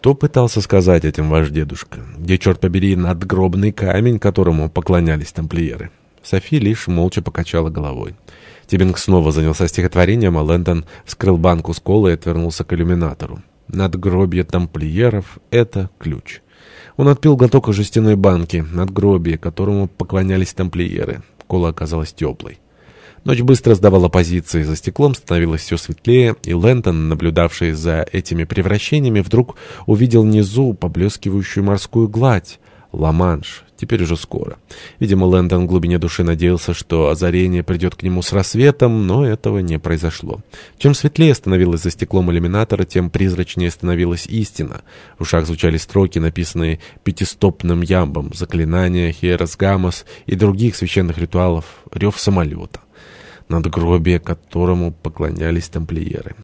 Что пытался сказать этим ваш дедушка? Где, черт побери, надгробный камень, которому поклонялись тамплиеры? Софи лишь молча покачала головой. Тибинг снова занялся стихотворением, а Лэндон вскрыл банку с колой и отвернулся к иллюминатору. Надгробие тамплиеров — это ключ. Он отпил глоток из жестяной банки, надгробие, которому поклонялись тамплиеры. Кола оказалась теплой. Ночь быстро сдавала позиции, за стеклом становилось все светлее, и Лэнтон, наблюдавший за этими превращениями, вдруг увидел внизу поблескивающую морскую гладь. Ла-Манш. Теперь уже скоро. Видимо, Лэндон в глубине души надеялся, что озарение придет к нему с рассветом, но этого не произошло. Чем светлее становилось за стеклом иллюминатора, тем призрачнее становилась истина. В ушах звучали строки, написанные пятистопным ямбом, заклинания Херас Гамос и других священных ритуалов, рев самолета надгробие которому поклонялись тамплиеры.